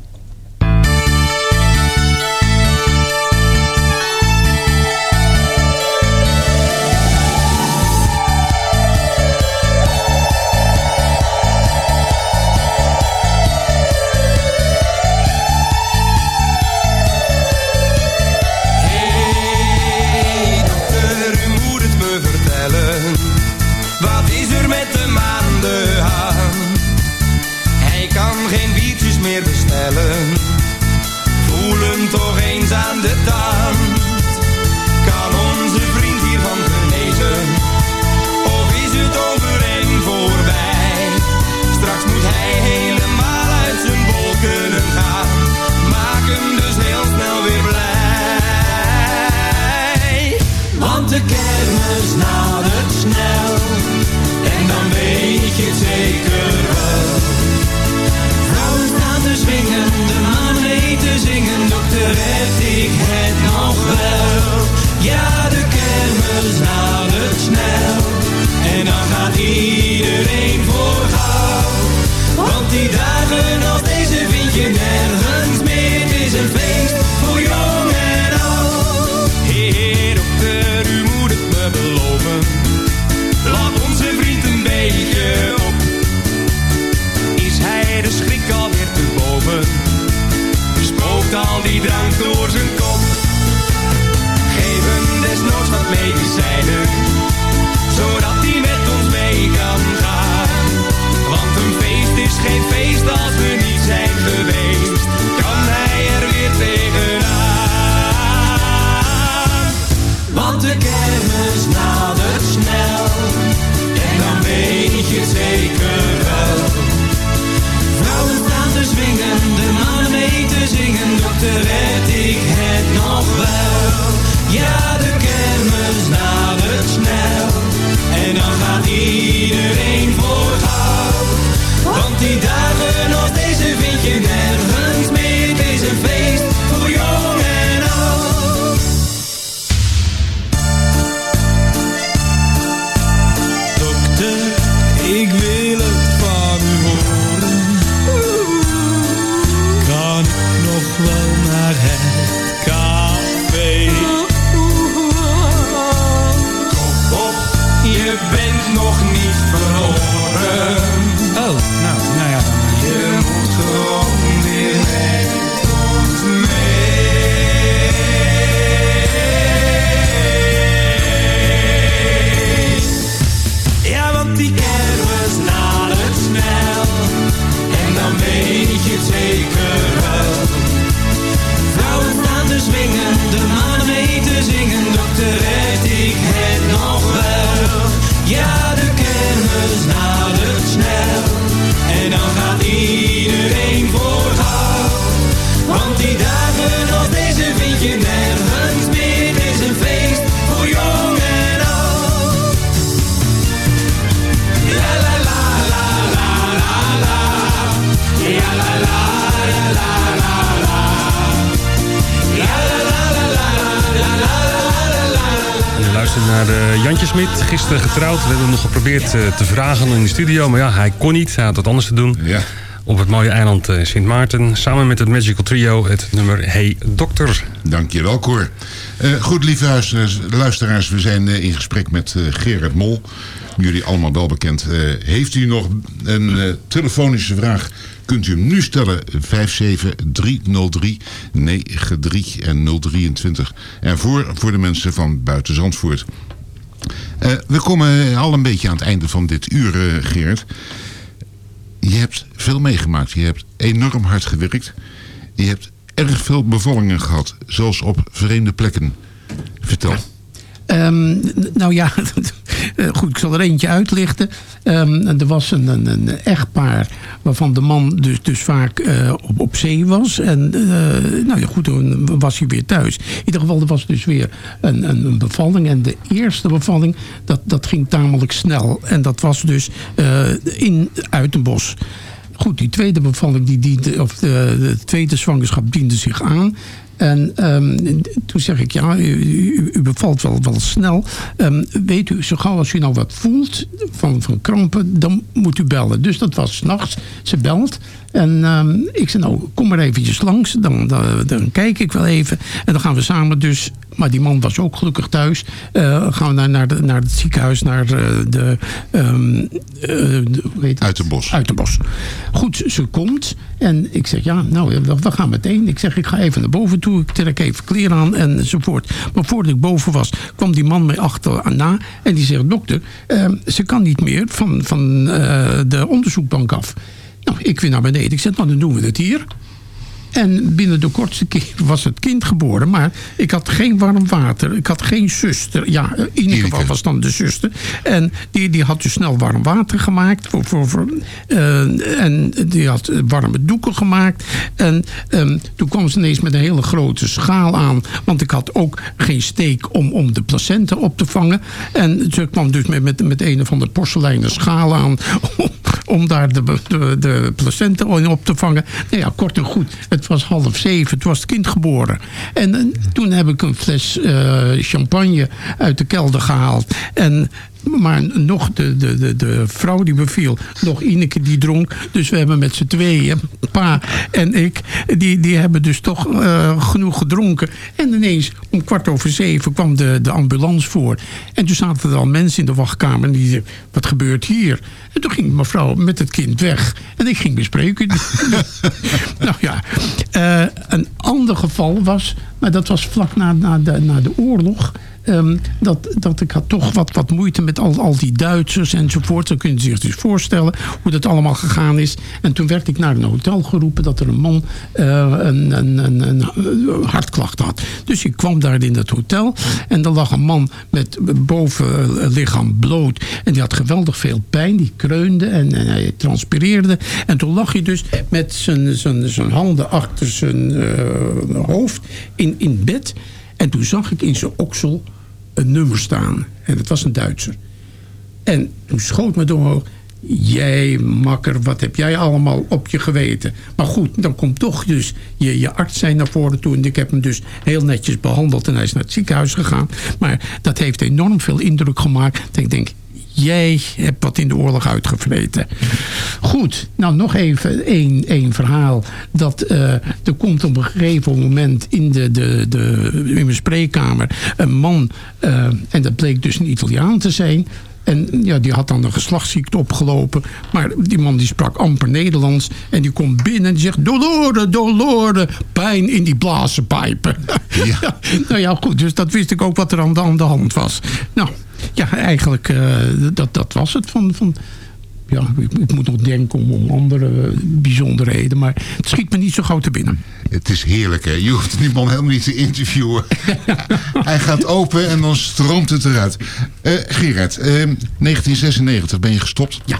Oh, nou, nou ja. Je moet getrouwd. We hebben hem nog geprobeerd eh, te vragen in de studio. Maar ja, hij kon niet. Hij had wat anders te doen. Op het mooie eiland eh, Sint Maarten. Samen met het Magical Trio het nummer Hey Dokter. Dankjewel, Cor. Eh, goed, lieve luisteraars, luisteraars we zijn eh, in gesprek met eh, Gerard Mol. Jullie allemaal wel bekend. Eh, heeft u nog een eh, telefonische vraag, kunt u hem nu stellen. 57303 93 en 023. En voor, voor de mensen van buiten Zandvoort. Eh, we komen al een beetje aan het einde van dit uur, eh, Gerard. Je hebt veel meegemaakt. Je hebt enorm hard gewerkt. Je hebt erg veel bevallingen gehad. Zelfs op vreemde plekken. Vertel. Ehm, nou ja, eh, goed, ik zal er eentje uitlichten. Ehm, er was een, een, een echtpaar waarvan de man dus, dus vaak eh, op, op zee was. En eh, nou ja, goed, toen was hij weer thuis. In ieder geval, er was dus weer een, een, bevalling. En de eerste bevalling, dat, dat ging tamelijk snel. En dat was dus eh, in Uitenbos. Goed, die tweede bevalling, die diende, of de tweede zwangerschap diende zich aan. En ehm, toen zeg ik, ja, u, bevalt wel, wel snel. Ehm, weet u, zo gauw als u nou wat voelt van, van krampen, dan moet u bellen. Dus dat was s'nachts. Ze belt. En ehm, ik zei, nou, kom maar eventjes langs. Dan, dan kijk ik wel even. En dan gaan we samen dus... Maar die man was ook gelukkig thuis. eh, gaan we naar, naar, de, naar het ziekenhuis, naar de... de, eh, de hoe heet het? Uitenbos. Uitenbos. Goed, ze komt. En ik zeg, ja, nou, we, gaan meteen. Ik zeg, ik ga even naar boven toe. Ik trek even kleren aan enzovoort. Maar voordat ik boven was, kwam die man mij achterna. En die zegt, dokter, ehm, ze kan niet meer van, van eh, de onderzoekbank af. Nou, ik weer naar beneden. Ik zeg, nou, dan doen we het hier. En binnen de kortste keer was het kind geboren. Maar ik had geen warm water. Ik had geen zuster. Ja, in ieder geval was dan de zuster. En die, die had dus snel warm water gemaakt. Voor, voor, voor, eh, en die had warme doeken gemaakt. En ehm, toen kwam ze ineens met een hele grote schaal aan. Want ik had ook geen steek om, om de placenta op te vangen. En ze kwam dus met, met, met een of andere porseleinen schaal aan. Om, om daar de, de, de placenta in op te vangen. Nou ja, kort en goed. Het was half zeven. Toen was het kind geboren. En, eh, toen heb ik een fles eh, champagne uit de kelder gehaald. En maar nog de, de, de, de vrouw die beviel, nog Ineke die dronk. Dus we hebben met z'n tweeën, pa en ik, die, die hebben dus toch eh, genoeg gedronken. En ineens om kwart over zeven kwam de, de ambulance voor. En toen zaten er al mensen in de wachtkamer en die zeiden, wat gebeurt hier? En toen ging mevrouw met het kind weg. En ik ging bespreken. nou ja, eh, een ander geval was, maar dat was vlak na, na, de, na de oorlog. Ehm, dat, dat ik had toch wat, wat moeite met al, al die Duitsers enzovoort. Dan kun je zich dus voorstellen hoe dat allemaal gegaan is. En toen werd ik naar een hotel geroepen dat er een man eh, een, een, een, een hartklacht had. Dus ik kwam daar in dat hotel en er lag een man met bovenlichaam bloot. En die had geweldig veel pijn. Die kreunde en, en hij transpireerde. En toen lag hij dus met zijn, zijn, zijn handen achter zijn eh, hoofd in, in bed. En toen zag ik in zijn oksel een nummer staan. En het was een Duitser. En toen schoot me door Jij makker, wat heb jij allemaal op je geweten? Maar goed, dan komt toch dus je, je arts zijn naar voren toe. En ik heb hem dus heel netjes behandeld. En hij is naar het ziekenhuis gegaan. Maar dat heeft enorm veel indruk gemaakt. Dat ik denk, jij hebt wat in de oorlog uitgevreten. Goed, nou nog even één, één verhaal. Dat eh, er komt op een gegeven moment in, de, de, de, in mijn spreekkamer een man... eh, en dat bleek dus een Italiaan te zijn... En ja, die had dan een geslachtsziekte opgelopen. Maar die man die sprak amper Nederlands. En die komt binnen en die zegt... Dolore, dolore, pijn in die blazenpijpen. Ja. nou ja, goed. Dus dat wist ik ook wat er aan de, aan de hand was. Nou, ja, eigenlijk, eh, dat, dat was het van... van ja, ik, ik moet nog denken om, om andere bijzonderheden. Maar het schiet me niet zo gauw te binnen. Het is heerlijk, hè? Je hoeft die man helemaal niet te interviewen. Hij gaat open en dan stroomt het eruit. Eh Gerard, eh, 1996 ben je gestopt. Ja.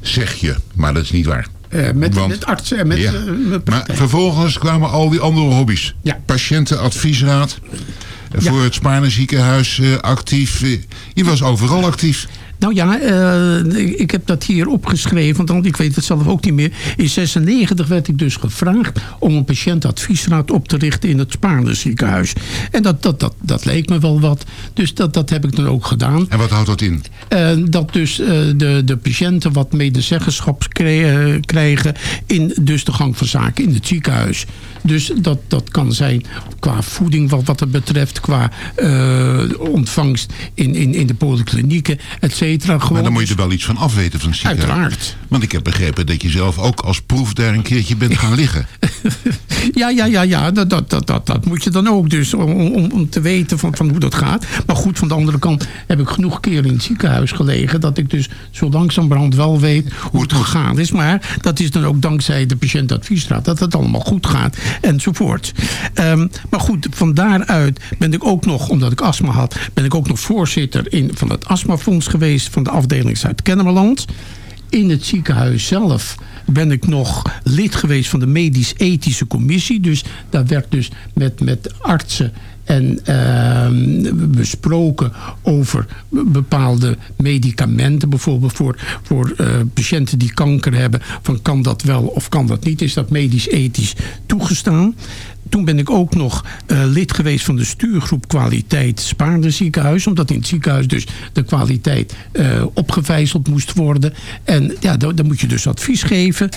Zeg je, maar dat is niet waar. Eh, met, Want- met artsen en met... Ja. eh, met Maar vervolgens kwamen al die andere hobby's. Ja. Patiëntenadviesraad. eh, Voor het Spaarne ziekenhuis eh, actief. Eh, Je was overal actief. Nou ja, eh, ik heb dat hier opgeschreven, want ik weet het zelf ook niet meer. In 96 werd ik dus gevraagd om een patiëntadviesraad op te richten in het Spaarne ziekenhuis. En dat, dat, dat, dat leek me wel wat. Dus dat, dat heb ik dan ook gedaan. En wat houdt dat in? Eh, dat dus eh, de, de patiënten wat medezeggenschap krijgen in dus de gang van zaken in het ziekenhuis. Dus dat, dat kan zijn qua voeding wat, wat het betreft, qua eh, ontvangst in, in, in de polyklinieken, et cetera. Maar dan moet je dus- er wel iets van afweten van ziekenhuis. Uiteraard. Want ik heb begrepen dat je zelf ook als proef daar een keertje bent gaan liggen. Ja, ja, ja, ja dat, dat, dat, dat, dat moet je dan ook dus om, om, om te weten van, van hoe dat gaat. Maar goed, van de andere kant heb ik genoeg keren in het ziekenhuis gelegen... dat ik dus zo langzamerhand wel weet hoe het gegaan is. Maar dat is dan ook dankzij de patiëntadviesraad dat het allemaal goed gaat enzovoort. Ehm, maar goed, van daaruit ben ik ook nog, omdat ik astma had... ben ik ook nog voorzitter in, van het astmafonds geweest... van de afdeling Zuid-Kennemerland in het ziekenhuis zelf ben ik nog lid geweest van de medisch-ethische commissie. Dus daar werd dus met, met artsen en ehm, besproken over bepaalde medicamenten. Bijvoorbeeld voor, voor eh, patiënten die kanker hebben. Van kan dat wel of kan dat niet? Is dat medisch-ethisch toegestaan? Toen ben ik ook nog eh, lid geweest van de stuurgroep kwaliteit Spaarne ziekenhuis. Omdat in het ziekenhuis dus de kwaliteit eh, opgevijzeld moest worden. En ja, dan moet je dus advies geven.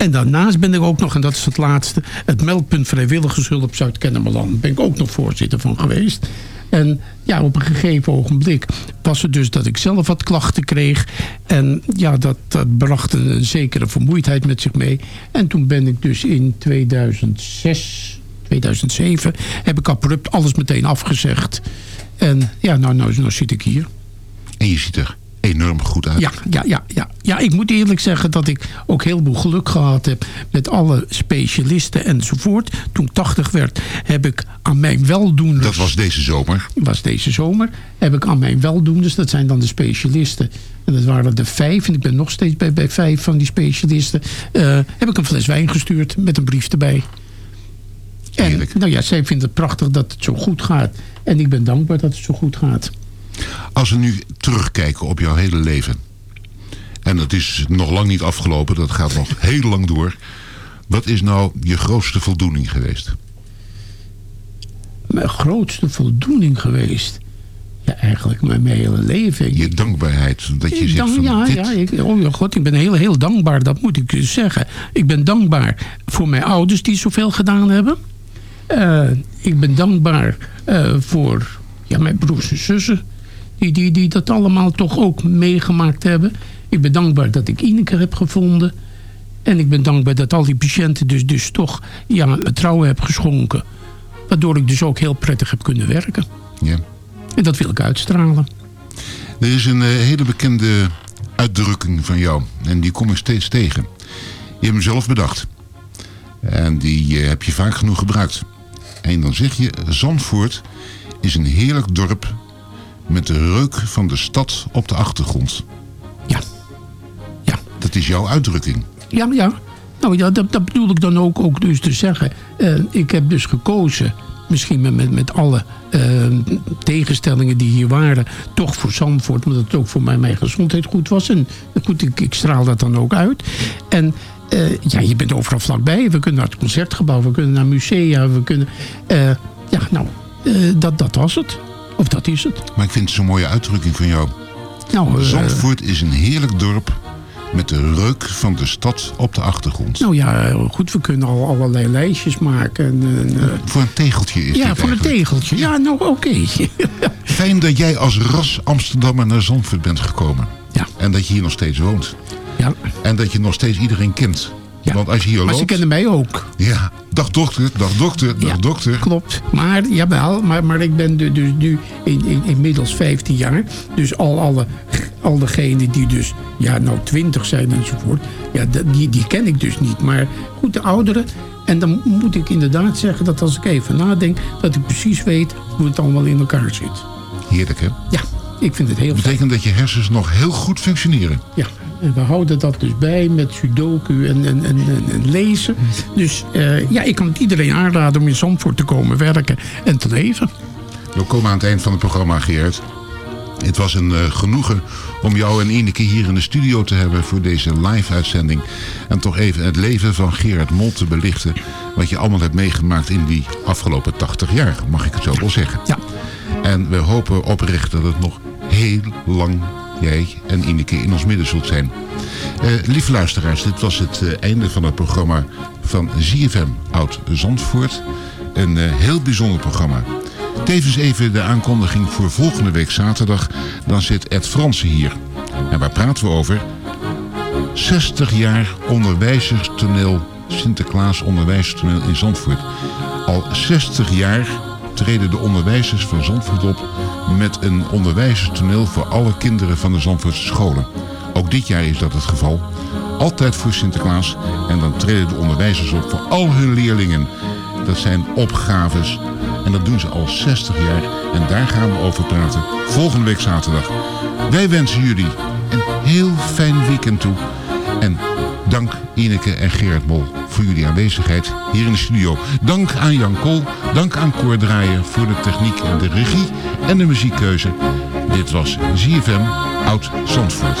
En daarnaast ben ik ook nog, en dat is het laatste... het meldpunt vrijwilligershulp Zuid-Kennemerland. ben ik ook nog voorzitter van geweest. En ja, op een gegeven ogenblik was het dus dat ik zelf wat klachten kreeg. En ja, dat, dat bracht een zekere vermoeidheid met zich mee. En toen ben ik dus in 2006, 2007... heb ik abrupt alles meteen afgezegd. En ja, nou, nou, nou zit ik hier. En je ziet er enorm goed uit. Ja, ja, ja, ja. ja, ik moet eerlijk zeggen dat ik ook heel veel geluk gehad heb met alle specialisten enzovoort. Toen ik 80 werd, heb ik aan mijn weldoeners... Dat was deze zomer. was deze zomer, heb ik aan mijn weldoeners, dat zijn dan de specialisten. En dat waren er vijf, en ik ben nog steeds bij, bij vijf van die specialisten. eh, heb ik een fles wijn gestuurd met een brief erbij. En nou ja, zij vinden het prachtig dat het zo goed gaat. En ik ben dankbaar dat het zo goed gaat. Als we nu terugkijken op jouw hele leven. En dat is nog lang niet afgelopen. Dat gaat nog heel lang door. Wat is nou je grootste voldoening geweest? Mijn grootste voldoening geweest. Ja, eigenlijk mijn, mijn hele leven. Je dankbaarheid. Dat je zegt dank- van ja, dit... ja ik, oh god, ik ben heel, heel dankbaar, dat moet ik zeggen. Ik ben dankbaar voor mijn ouders die zoveel gedaan hebben. Eh, ik ben dankbaar eh, voor ja, mijn broers en zussen. Die, die, die dat allemaal toch ook meegemaakt hebben. Ik ben dankbaar dat ik Ineke heb gevonden. En ik ben dankbaar dat al die patiënten dus, dus toch ja, trouwen heb geschonken. Waardoor ik dus ook heel prettig heb kunnen werken. Ja. En dat wil ik uitstralen. Er is een eh, hele bekende uitdrukking van jou. En die kom ik steeds tegen. Je hebt hem zelf bedacht. En die eh, heb je vaak genoeg gebruikt. En dan zeg je, Zandvoort is een heerlijk dorp met de reuk van de stad op de achtergrond. Ja. Ja. Dat is jouw uitdrukking. Ja, ja. Nou ja, dat, dat bedoel ik dan ook, ook dus te zeggen. Eh, ik heb dus gekozen, misschien met, met, met alle eh, tegenstellingen die hier waren, toch voor Zandvoort, omdat het ook voor mij, mijn gezondheid goed was. En goed, ik, ik straal dat dan ook uit. En eh, ja, je bent overal vlakbij. We kunnen naar het concertgebouw, we kunnen naar musea, we kunnen... ja, nou, dat, dat was het. Of dat is het. Maar ik vind het zo'n mooie uitdrukking van jou. Nou, eh, Zandvoort is een heerlijk dorp met de reuk van de stad op de achtergrond. Nou ja, goed, we kunnen al allerlei lijstjes maken. En, en, eh, Voor een tegeltje is ja, dit voor een tegeltje. Ja, nou oké. Fijn dat jij als ras Amsterdammer naar Zandvoort bent gekomen. Ja. En dat je hier nog steeds woont. Ja. En dat je nog steeds iedereen kent. Want als je hier maar loopt... ze kennen mij ook. Ja, dag dokter, dag dokter, dag dokter. Klopt. Maar, jawel, maar, maar ik ben du- dus nu in, in, inmiddels 15 jaar. Dus al, alle, al degenen die dus ja, nou 20 zijn enzovoort. Ja, die, die ken ik dus niet. Maar goed, de ouderen. En dan moet ik inderdaad zeggen dat als ik even nadenk... dat ik precies weet hoe het allemaal in elkaar zit. Heerlijk hè? Ja, ik vind het heel Dat betekent dat je hersens nog heel goed functioneren. Ja, we houden dat dus bij met sudoku en, en, en, en- en lezen. Dus eh, ja, ik kan het iedereen aanraden om in Zandvoort te komen werken en te leven. We komen aan het eind van het programma, Geert. Het was een eh, genoegen om jou en Ineke hier in de studio te hebben voor deze live-uitzending. En toch even het leven van Gerard Mol te belichten. Wat je allemaal hebt meegemaakt in die afgelopen 80 jaar, mag ik het zo wel zeggen. Ja. En we hopen oprecht dat het nog heel lang jij en Ineke in ons midden zult zijn. Eh, lieve luisteraars, dit was het eh, einde van het programma van ZFM Oud Zandvoort. Een eh, heel bijzonder programma. Tevens even de aankondiging voor volgende week zaterdag. Dan zit Ed Fransen hier. En waar praten we over? 60 jaar onderwijzerstoneel, Sinterklaas onderwijzerstoneel in Zandvoort. Al 60 jaar treden de onderwijzers van Zandvoort op met een onderwijzerstoneel voor alle kinderen van de Zandvoortse scholen. Ook dit jaar is dat het geval. Altijd voor Sinterklaas. En dan treden de onderwijzers op voor al hun leerlingen. Dat zijn opgaves. En dat doen ze al 60 jaar. En daar gaan we over praten volgende week zaterdag. Wij wensen jullie een heel fijn weekend toe. En dank Ineke en Gerard Mol voor jullie aanwezigheid hier in de studio. Dank aan Jan Kool, dank aan Cor Draaier voor de techniek en de regie en de muziekkeuze. Dit was ZFM Oud Zandvoort.